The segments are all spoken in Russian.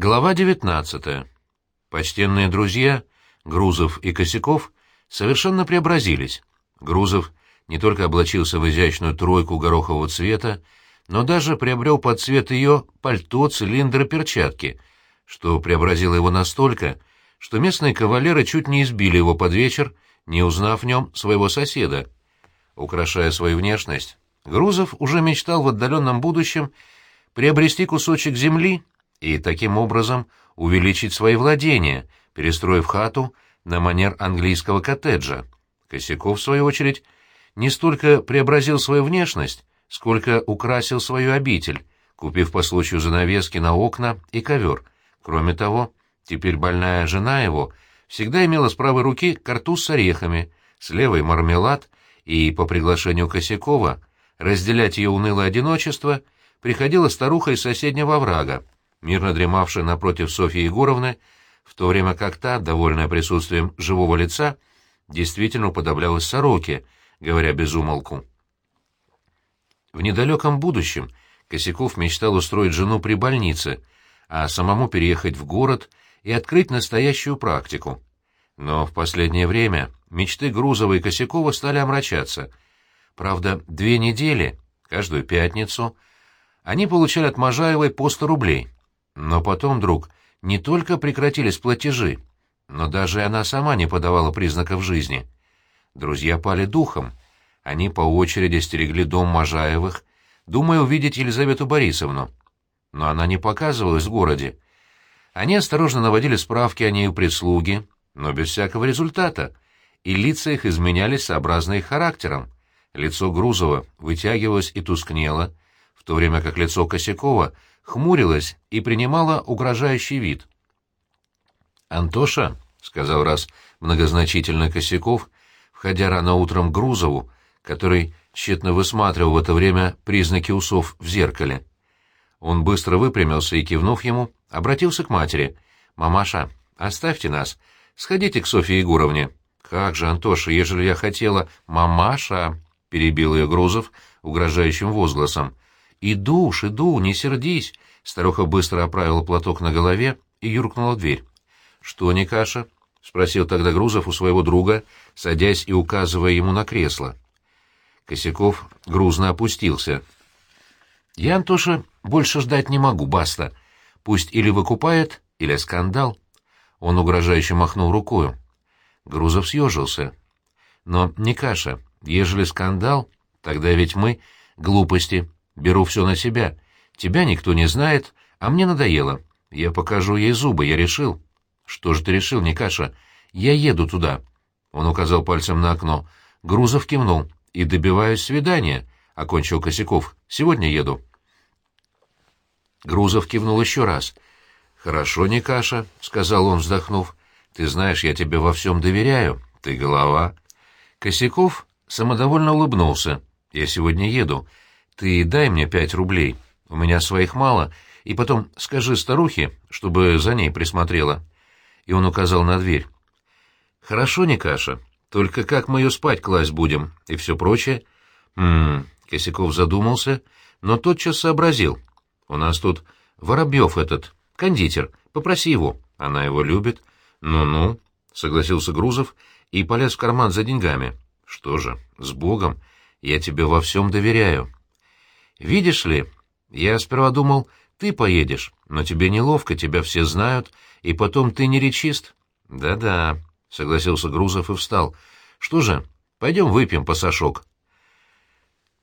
Глава 19. Почтенные друзья, Грузов и Косяков, совершенно преобразились. Грузов не только облачился в изящную тройку горохового цвета, но даже приобрел под цвет ее пальто, цилиндр и перчатки, что преобразило его настолько, что местные кавалеры чуть не избили его под вечер, не узнав в нем своего соседа. Украшая свою внешность, Грузов уже мечтал в отдаленном будущем приобрести кусочек земли и таким образом увеличить свои владения, перестроив хату на манер английского коттеджа. Косяков, в свою очередь, не столько преобразил свою внешность, сколько украсил свою обитель, купив по случаю занавески на окна и ковер. Кроме того, теперь больная жена его всегда имела с правой руки картуз с орехами, с левой мармелад, и по приглашению Косякова разделять ее унылое одиночество приходила старуха из соседнего врага, мирно дремавшая напротив Софьи Егоровны, в то время как та, довольная присутствием живого лица, действительно уподоблялась сороке, говоря без умолку. В недалеком будущем Косяков мечтал устроить жену при больнице, а самому переехать в город и открыть настоящую практику. Но в последнее время мечты Грузова и Косякова стали омрачаться. Правда, две недели, каждую пятницу, они получали от Можаевой по сто рублей — но потом, друг, не только прекратились платежи, но даже она сама не подавала признаков жизни. Друзья пали духом. Они по очереди стерегли дом Можаевых, думая увидеть Елизавету Борисовну. Но она не показывалась в городе. Они осторожно наводили справки о ней у прислуги, но без всякого результата, и лица их изменялись сообразно их характером. Лицо Грузова вытягивалось и тускнело, в то время как лицо Косякова — хмурилась и принимала угрожающий вид. «Антоша», — сказал раз многозначительно Косяков, входя рано утром к Грузову, который тщетно высматривал в это время признаки усов в зеркале. Он быстро выпрямился и, кивнув ему, обратился к матери. «Мамаша, оставьте нас. Сходите к Софье Егоровне». «Как же, Антоша, ежели я хотела...» «Мамаша!» — перебил ее Грузов угрожающим возгласом. «Иду уж, иду, не сердись!» Старуха быстро оправила платок на голове и юркнула в дверь. «Что, Никаша?» — спросил тогда Грузов у своего друга, садясь и указывая ему на кресло. Косяков грузно опустился. «Я, Антоша, больше ждать не могу, баста. Пусть или выкупает, или скандал». Он угрожающе махнул рукою. Грузов съежился. «Но, Никаша, ежели скандал, тогда ведь мы, глупости, Беру все на себя. Тебя никто не знает, а мне надоело. Я покажу ей зубы, я решил. Что же ты решил, Никаша? Я еду туда. Он указал пальцем на окно. Грузов кивнул. И добиваюсь свидания, — окончил Косяков. Сегодня еду. Грузов кивнул еще раз. «Хорошо, Никаша», — сказал он, вздохнув. «Ты знаешь, я тебе во всем доверяю. Ты голова». Косяков самодовольно улыбнулся. «Я сегодня еду. Ты дай мне пять рублей, у меня своих мало, и потом скажи старухе, чтобы за ней присмотрела. И он указал на дверь. Хорошо, Никаша, только как мы ее спать класть будем и все прочее? Хм, Косяков задумался, но тотчас сообразил. У нас тут Воробьев этот, кондитер, попроси его, она его любит. Ну-ну, согласился Грузов и полез в карман за деньгами. Что же, с Богом, я тебе во всем доверяю. Видишь ли, я сперва думал, ты поедешь, но тебе неловко, тебя все знают, и потом ты не речист. Да-да, согласился Грузов и встал. Что же, пойдем выпьем по сашок.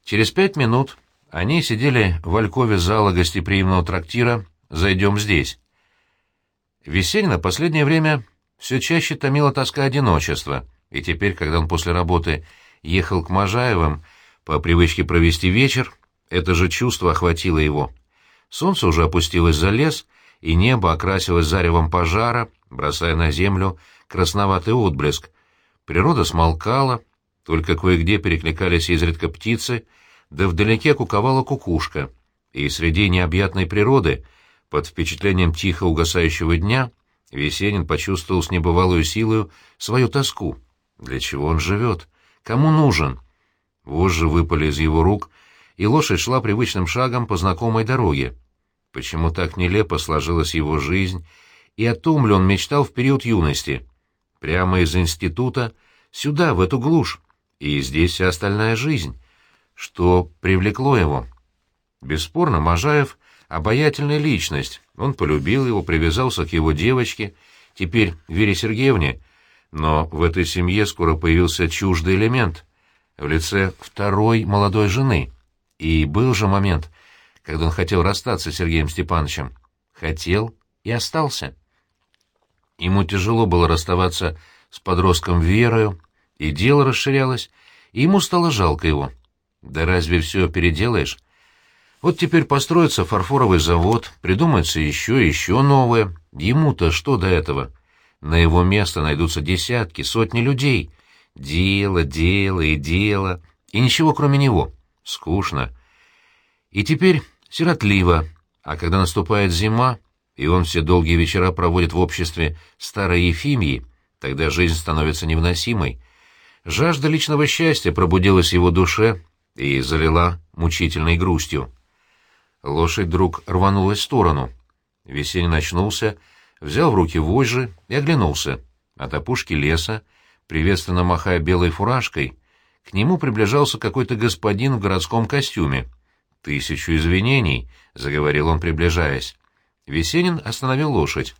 Через пять минут они сидели в алькове зала гостеприимного трактира «Зайдем здесь». Весенина последнее время все чаще томила тоска одиночества, и теперь, когда он после работы ехал к Можаевым по привычке провести вечер, это же чувство охватило его. Солнце уже опустилось за лес, и небо окрасилось заревом пожара, бросая на землю красноватый отблеск. Природа смолкала, только кое-где перекликались изредка птицы, да вдалеке куковала кукушка. И среди необъятной природы, под впечатлением тихо угасающего дня, Весенин почувствовал с небывалой силою свою тоску. Для чего он живет? Кому нужен? Вожжи выпали из его рук — и лошадь шла привычным шагом по знакомой дороге. почему так нелепо сложилась его жизнь, и о том ли он мечтал в период юности. Прямо из института сюда, в эту глушь, и здесь вся остальная жизнь. Что привлекло его? Бесспорно, Можаев — обаятельная личность. Он полюбил его, привязался к его девочке, теперь Вере Сергеевне, но в этой семье скоро появился чуждый элемент в лице второй молодой жены. И был же момент, когда он хотел расстаться с Сергеем Степановичем. Хотел и остался. Ему тяжело было расставаться с подростком Верою, и дело расширялось, и ему стало жалко его. Да разве все переделаешь? Вот теперь построится фарфоровый завод, придумается еще и еще новое. Ему-то что до этого? На его место найдутся десятки, сотни людей. Дело, дело и дело, и ничего кроме него. Скучно. И теперь сиротливо, а когда наступает зима, и он все долгие вечера проводит в обществе старой Ефимии, тогда жизнь становится невыносимой. Жажда личного счастья пробудилась в его душе и залила мучительной грустью. Лошадь вдруг рванулась в сторону. Весенний очнулся, взял в руки вожжи и оглянулся. От опушки леса, приветственно махая белой фуражкой, к нему приближался какой-то господин в городском костюме. «Тысячу извинений», — заговорил он, приближаясь. Весенин остановил лошадь.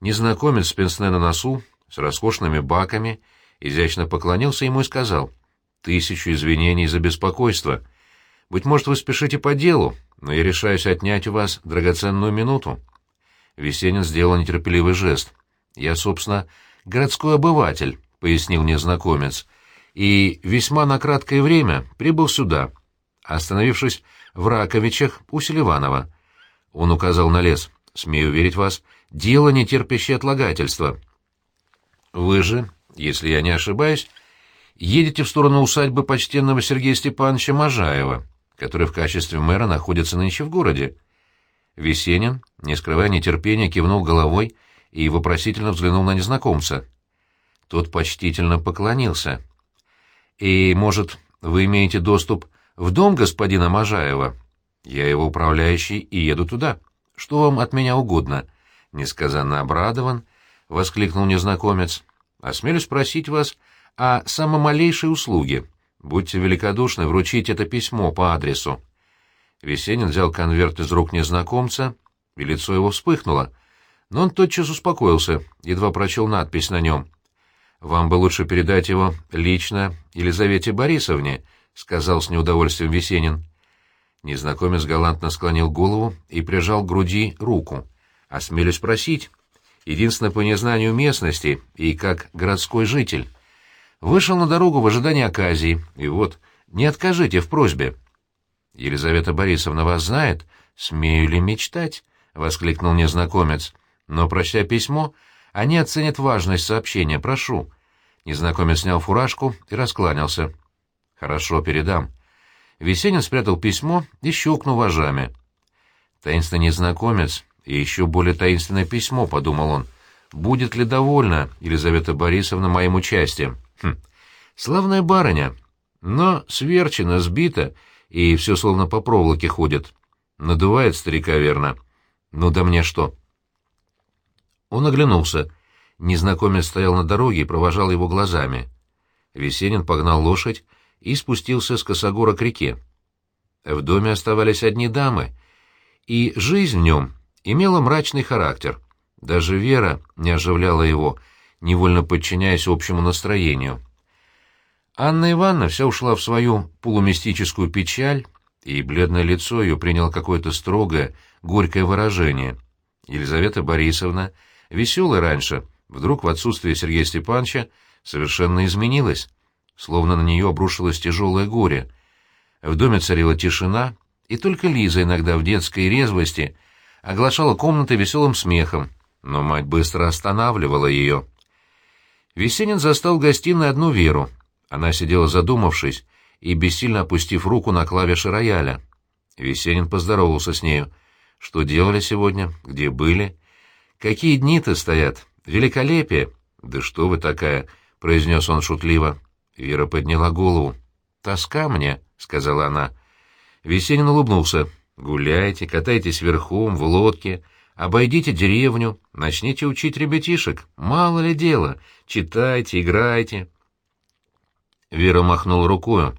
Незнакомец с пенсне на носу, с роскошными баками, изящно поклонился ему и сказал, «Тысячу извинений за беспокойство. Быть может, вы спешите по делу, но я решаюсь отнять у вас драгоценную минуту». Весенин сделал нетерпеливый жест. «Я, собственно, городской обыватель», — пояснил незнакомец, «и весьма на краткое время прибыл сюда, остановившись в Раковичах у Селиванова». Он указал на лес. «Смею верить вас, дело, не терпящее отлагательства. Вы же, если я не ошибаюсь, едете в сторону усадьбы почтенного Сергея Степановича Можаева, который в качестве мэра находится нынче в городе». Весенин, не скрывая нетерпения, кивнул головой и вопросительно взглянул на незнакомца. Тот почтительно поклонился. «И, может, вы имеете доступ в дом господина Можаева?» Я его управляющий и еду туда. Что вам от меня угодно?» Несказанно обрадован, — воскликнул незнакомец. «Осмелюсь просить вас о самой малейшей услуге. Будьте великодушны вручить это письмо по адресу». Весенин взял конверт из рук незнакомца, и лицо его вспыхнуло. Но он тотчас успокоился, едва прочел надпись на нем. «Вам бы лучше передать его лично Елизавете Борисовне», — сказал с неудовольствием Весенин. Незнакомец галантно склонил голову и прижал к груди руку. «Осмелюсь спросить. Единственное по незнанию местности и как городской житель. Вышел на дорогу в ожидании оказии, и вот, не откажите в просьбе». «Елизавета Борисовна вас знает? Смею ли мечтать?» — воскликнул незнакомец. «Но, прочтя письмо, они оценят важность сообщения. Прошу». Незнакомец снял фуражку и раскланялся. «Хорошо, передам». Весенин спрятал письмо и щелкнул вожами. Таинственный незнакомец и еще более таинственное письмо, — подумал он. Будет ли довольна Елизавета Борисовна моим участием? Хм, славная барыня, но сверчена, сбита, и все словно по проволоке ходит. Надувает старика, верно. Ну да мне что? Он оглянулся. Незнакомец стоял на дороге и провожал его глазами. Весенин погнал лошадь, и спустился с косогора к реке. В доме оставались одни дамы, и жизнь в нем имела мрачный характер. Даже Вера не оживляла его, невольно подчиняясь общему настроению. Анна Ивановна вся ушла в свою полумистическую печаль, и бледное лицо ее приняло какое-то строгое, горькое выражение. Елизавета Борисовна, веселая раньше, вдруг в отсутствие Сергея Степановича совершенно изменилась словно на нее обрушилось тяжелое горе. В доме царила тишина, и только Лиза иногда в детской резвости оглашала комнаты веселым смехом, но мать быстро останавливала ее. Весенин застал в гостиной одну Веру. Она сидела задумавшись и бессильно опустив руку на клавиши рояля. Весенин поздоровался с нею. «Что делали сегодня? Где были?» «Какие дни-то стоят? Великолепие!» «Да что вы такая!» — произнес он шутливо. Вера подняла голову. «Тоска мне», — сказала она. Весенин улыбнулся. Гуляйте, катайтесь верхом, в лодке, обойдите деревню, начните учить ребятишек. Мало ли дела. Читайте, играйте. Вера махнула рукою.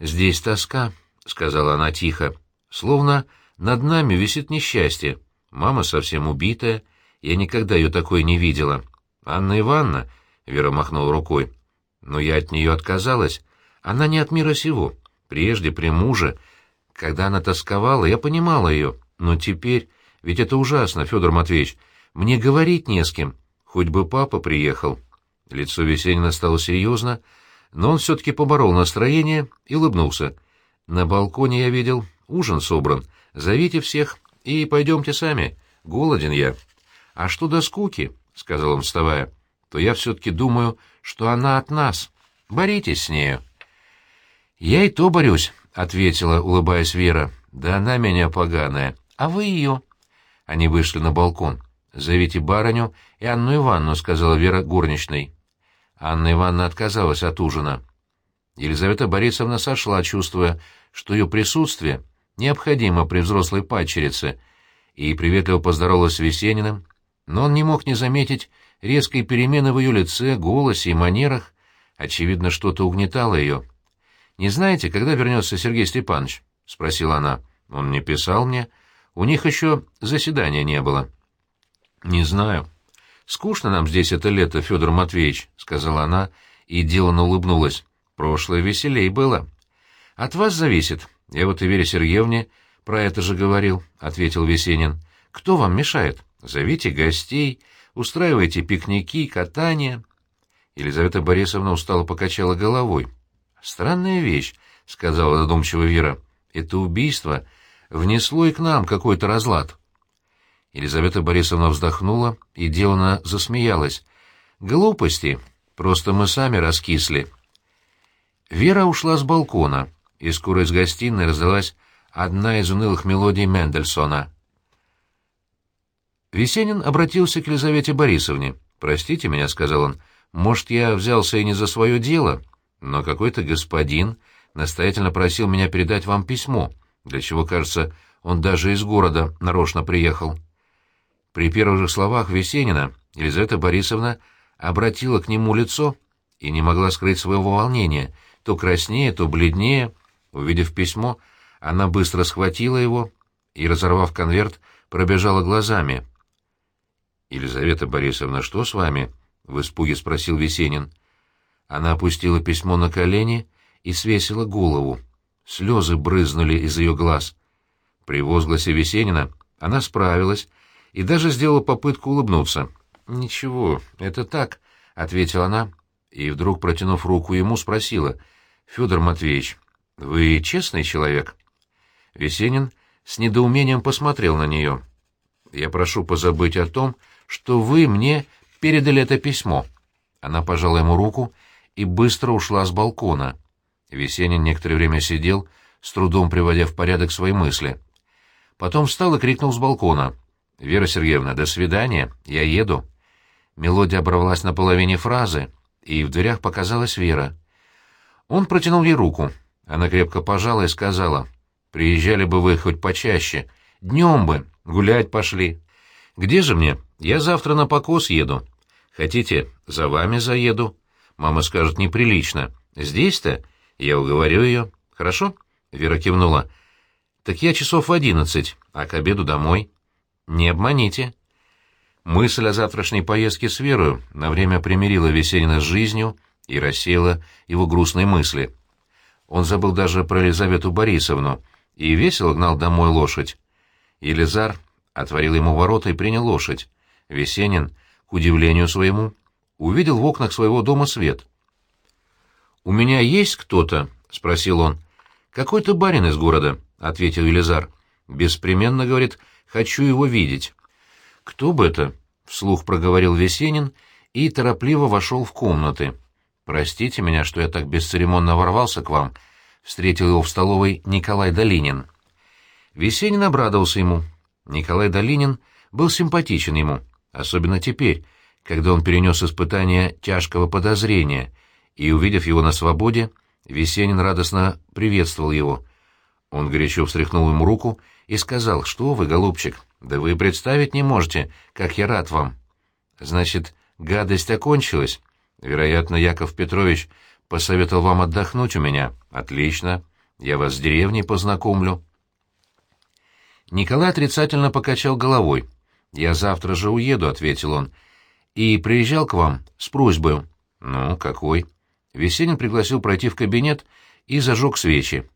«Здесь тоска», — сказала она тихо, — «словно над нами висит несчастье. Мама совсем убитая, я никогда ее такой не видела. Анна Ивановна, — Вера махнула рукой, — но я от нее отказалась. Она не от мира сего. Прежде, при муже, когда она тосковала, я понимала ее. Но теперь... Ведь это ужасно, Федор Матвеевич. Мне говорить не с кем. Хоть бы папа приехал. Лицо Весенина стало серьезно, но он все-таки поборол настроение и улыбнулся. На балконе я видел, ужин собран. Зовите всех и пойдемте сами. Голоден я. А что до скуки, — сказал он, вставая, — то я все-таки думаю, что она от нас. Боритесь с нею. Я и то борюсь, — ответила, улыбаясь Вера. «Да она меня поганая. А вы ее». Они вышли на балкон. «Зовите барыню и Анну Ивановну», — сказала Вера горничной. Анна Ивановна отказалась от ужина. Елизавета Борисовна сошла, чувствуя, что ее присутствие необходимо при взрослой падчерице, и приветливо поздоровалась с Весениным, но он не мог не заметить резкой перемены в ее лице, голосе и манерах. Очевидно, что-то угнетало ее. «Не знаете, когда вернется Сергей Степанович?» — спросила она. «Он не писал мне. У них еще заседания не было». «Не знаю. Скучно нам здесь это лето, Федор Матвеевич», — сказала она и деланно улыбнулась. «Прошлое веселей было». «От вас зависит. Я вот и Вере Сергеевне про это же говорил», — ответил Весенин. «Кто вам мешает? Зовите гостей, устраивайте пикники, катания». Елизавета Борисовна устало покачала головой. «Странная вещь», — сказала задумчиво Вера. «Это убийство внесло и к нам какой-то разлад». Елизавета Борисовна вздохнула и делано засмеялась. «Глупости. Просто мы сами раскисли». Вера ушла с балкона, и скоро из гостиной раздалась одна из унылых мелодий Мендельсона. Весенин обратился к Елизавете Борисовне. «Простите меня», — сказал он, — «может, я взялся и не за свое дело?» но какой-то господин настоятельно просил меня передать вам письмо, для чего, кажется, он даже из города нарочно приехал. При первых же словах Весенина Елизавета Борисовна обратила к нему лицо и не могла скрыть своего волнения, то краснее, то бледнее. Увидев письмо, она быстро схватила его и, разорвав конверт, пробежала глазами. «Елизавета Борисовна, что с вами?» — в испуге спросил Весенин. Она опустила письмо на колени и свесила голову. Слезы брызнули из ее глаз. При возгласе Весенина она справилась и даже сделала попытку улыбнуться. «Ничего, это так», — ответила она, и вдруг, протянув руку ему, спросила. «Федор Матвеевич, вы честный человек?» Весенин с недоумением посмотрел на нее. «Я прошу позабыть о том, что вы мне передали это письмо». Она пожала ему руку и быстро ушла с балкона. Весенин некоторое время сидел, с трудом приводя в порядок свои мысли. Потом встал и крикнул с балкона. «Вера Сергеевна, до свидания, я еду». Мелодия оборвалась на половине фразы, и в дверях показалась Вера. Он протянул ей руку. Она крепко пожала и сказала, «Приезжали бы вы хоть почаще. Днем бы, гулять пошли». «Где же мне? Я завтра на покос еду. Хотите, за вами заеду?» Мама скажет неприлично. Здесь-то? Я уговорю ее. Хорошо? Вера кивнула. Так я часов в одиннадцать, а к обеду домой. Не обманите. Мысль о завтрашней поездке с Верою на время примирила Весенина с жизнью и рассеяла его грустные мысли. Он забыл даже про Елизавету Борисовну и весело гнал домой лошадь. Елизар отворил ему ворота и принял лошадь. Весенин, к удивлению своему, увидел в окнах своего дома свет. «У меня есть кто-то?» — спросил он. «Какой-то барин из города», — ответил Елизар. «Беспременно, — говорит, — хочу его видеть». «Кто бы это?» — вслух проговорил Весенин и торопливо вошел в комнаты. «Простите меня, что я так бесцеремонно ворвался к вам», — встретил его в столовой Николай Долинин. Весенин обрадовался ему. Николай Долинин был симпатичен ему, особенно теперь, когда он перенес испытание тяжкого подозрения, и, увидев его на свободе, Весенин радостно приветствовал его. Он горячо встряхнул ему руку и сказал, что вы, голубчик, да вы представить не можете, как я рад вам. Значит, гадость окончилась. Вероятно, Яков Петрович посоветовал вам отдохнуть у меня. Отлично. Я вас с деревней познакомлю. Николай отрицательно покачал головой. «Я завтра же уеду», — ответил он. «И приезжал к вам с просьбой». «Ну, какой?» Весенин пригласил пройти в кабинет и зажег свечи.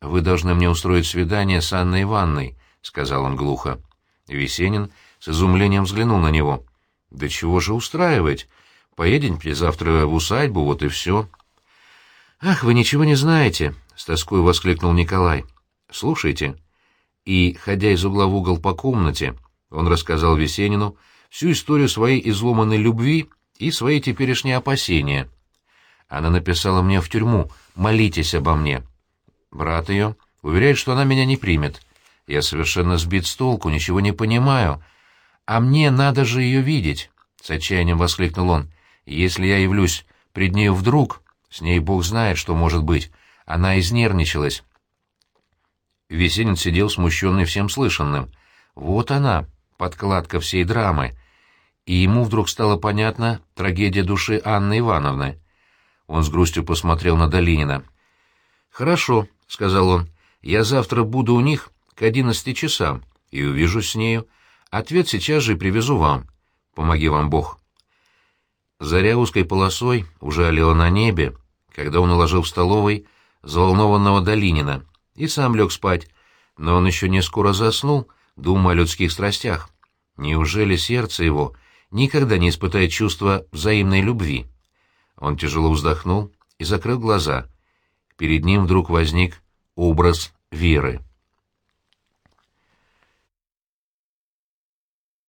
«Вы должны мне устроить свидание с Анной Ивановной», — сказал он глухо. Весенин с изумлением взглянул на него. «Да чего же устраивать? Поедемте завтра в усадьбу, вот и все». «Ах, вы ничего не знаете», — с тоской воскликнул Николай. «Слушайте». И, ходя из угла в угол по комнате, он рассказал Весенину всю историю своей изломанной любви и свои теперешние опасения. Она написала мне в тюрьму «Молитесь обо мне». Брат ее уверяет, что она меня не примет. Я совершенно сбит с толку, ничего не понимаю. А мне надо же ее видеть, — с отчаянием воскликнул он. Если я явлюсь пред нею вдруг, с ней бог знает, что может быть. Она изнервничалась. Весенин сидел смущенный всем слышанным. Вот она, подкладка всей драмы. И ему вдруг стало понятна трагедия души Анны Ивановны. Он с грустью посмотрел на Долинина. «Хорошо», — сказал он, — «я завтра буду у них к одиннадцати часам и увижусь с нею. Ответ сейчас же привезу вам. Помоги вам Бог». Заря узкой полосой уже олела на небе, когда он уложил в столовой взволнованного Долинина и сам лег спать, но он еще не скоро заснул, думая о людских страстях. Неужели сердце его никогда не испытает чувства взаимной любви? Он тяжело вздохнул и закрыл глаза. Перед ним вдруг возник образ Веры.